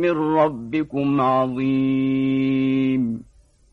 من ربكم عظيم.